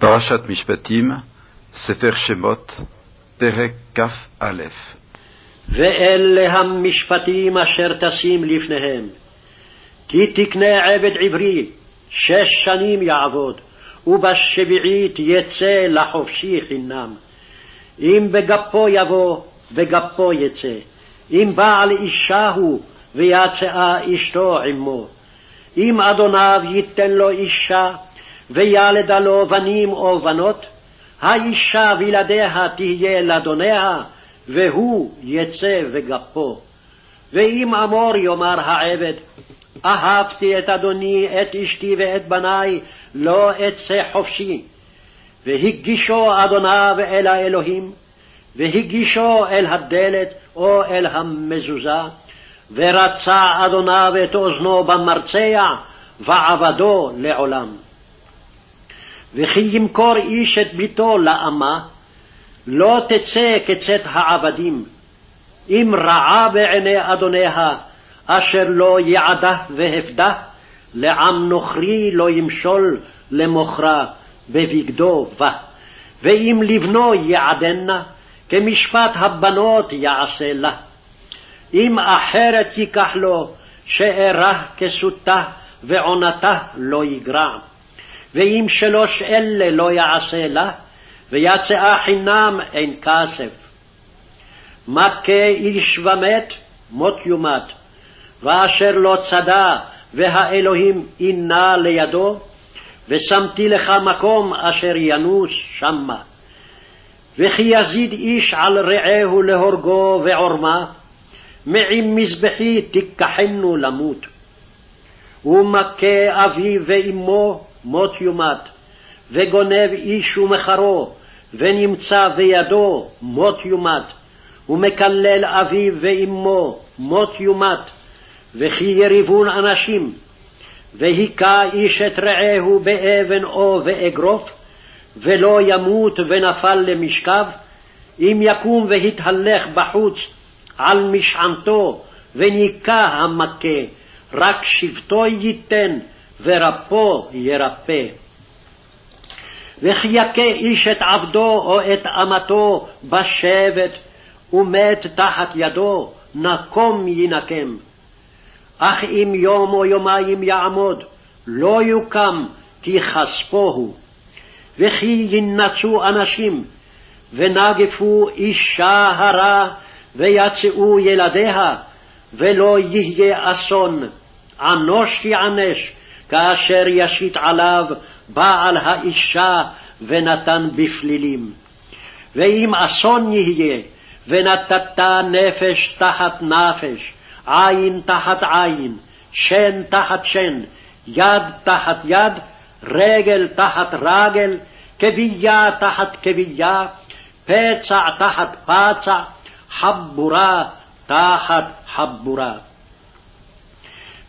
פרשת משפטים, ספר שמות, פרק כ"א ואלה המשפטים אשר תשים לפניהם. כי תקנה עבד עברי, שש שנים יעבוד, ובשביעית יצא לחופשי חינם. אם בגפו יבוא, בגפו יצא. אם בעל אישה הוא, ויצאה אשתו עמו. אם אדוניו ייתן לו אישה, וילדה לו בנים או בנות, האישה וילדיה תהיה לאדוניה, והוא יצא וגפו. ואם אמור יאמר העבד, אהבתי את אדוני, את אשתי ואת בניי, לא אצא חופשי. והגישו אדוניו אל האלוהים, והגישו אל הדלת או אל המזוזה, ורצה אדוניו את אוזנו במרצע, ועבדו לעולם. וכי ימכור איש את ביתו לאמה, לא תצא כצאת העבדים, אם רעה בעיני אדוניה, אשר לא יעדה והפדה, לעם נוכרי לא ימשול למוכרה בבגדו בה. ואם לבנו יעדנה, כמשפט הבנות יעשה לה. אם אחרת ייקח לו, שארה כסותה ועונתה לא יגרע. ואם שלוש אלה לא יעשה לה, ויצאה חינם אין כסף. מכה איש ומת, מות יומת, ואשר לא צדה, והאלוהים אינה לידו, ושמתי לך מקום אשר ינוס שמה. וכי יזיד איש על רעהו להורגו ועורמה, מעם מזבחי תיקחנו למות. ומכה אביו ואמו מות יומת, וגונב איש ומחרו, ונמצא בידו מות יומת, ומקלל אביו ואמו מות יומת, וכי יריבון אנשים, והיכה איש את רעהו באבן או באגרוף, ולא ימות ונפל למשכב, אם יקום והתהלך בחוץ על משענתו, וניקה המכה, רק שבטו ייתן, ורפו ירפא. וכי יכה איש את עבדו או את אמתו בשבט, ומת תחת ידו, נקום ינקם. אך אם יום או יומיים יעמוד, לא יוקם, כי כספו הוא. וכי ינצו אנשים, ונגפו אישה הרה, ויצאו ילדיה, ולא יהיה אסון. ענוש יענש, כאשר ישית עליו בעל האישה ונתן בפלילים. ואם אסון יהיה, ונתת נפש תחת נפש, עין תחת עין, שן תחת שן, יד תחת יד, רגל תחת רגל, כביה תחת כביה, פצע תחת פצע, חבורה תחת חבורה.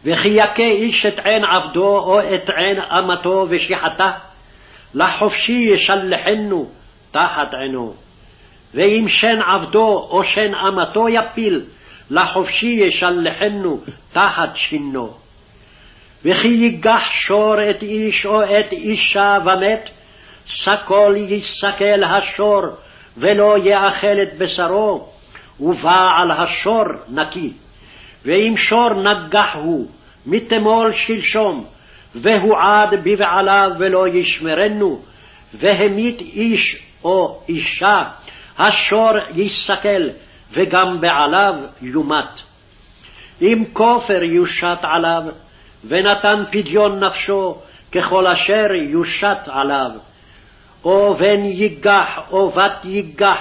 וכי יכה איש את עין עבדו או את עין אמתו ושיחתה, לחופשי ישלחנו תחת עינו. ואם שן עבדו או שן אמתו יפיל, לחופשי ישלחנו תחת שינו. וכי ייגח שור את איש או את אישה ומת, סקול יסקל השור, ולא יאכל את בשרו, ובעל השור נקי. ואם שור נגח הוא, מתמול שלשום, והועד בבעליו ולא ישמרנו, והמית איש או אישה, השור יסכל, וגם בעליו יומת. אם כופר יושת עליו, ונתן פדיון נפשו, ככל אשר יושת עליו. או בן ייגח או בת ייגח,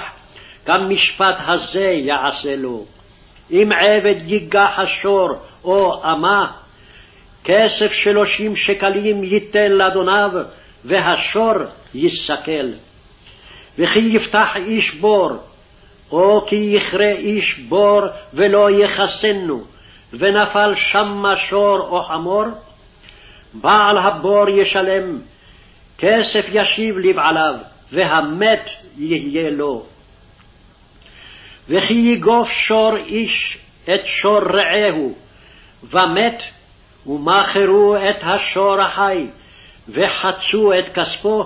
כמשפט הזה יעשה לו. אם עבד ייגח השור או אמה, כסף שלושים שקלים ייתן לאדוניו, והשור יסכל. וכי יפתח איש בור, או כי יכרה איש בור ולא יחסנו, ונפל שמה שור או חמור, בעל הבור ישלם, כסף ישיב לבעליו, והמת יהיה לו. וכי יגוף שור איש את שור רעהו, ומת, ומכרו את השור החי, וחצו את כספו,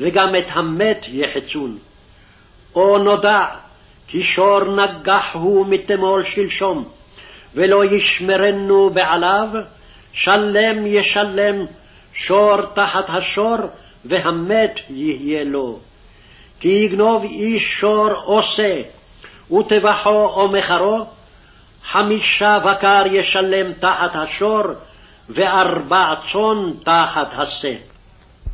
וגם את המת יחצון. או נודע כי שור נגח הוא מתמול שלשום, ולא ישמרנו בעליו, שלם ישלם שור תחת השור, והמת יהיה לו. כי יגנוב איש שור עושה, וטבחו או מחרו, חמישה בקר ישלם תחת השור, וארבע צאן תחת השה.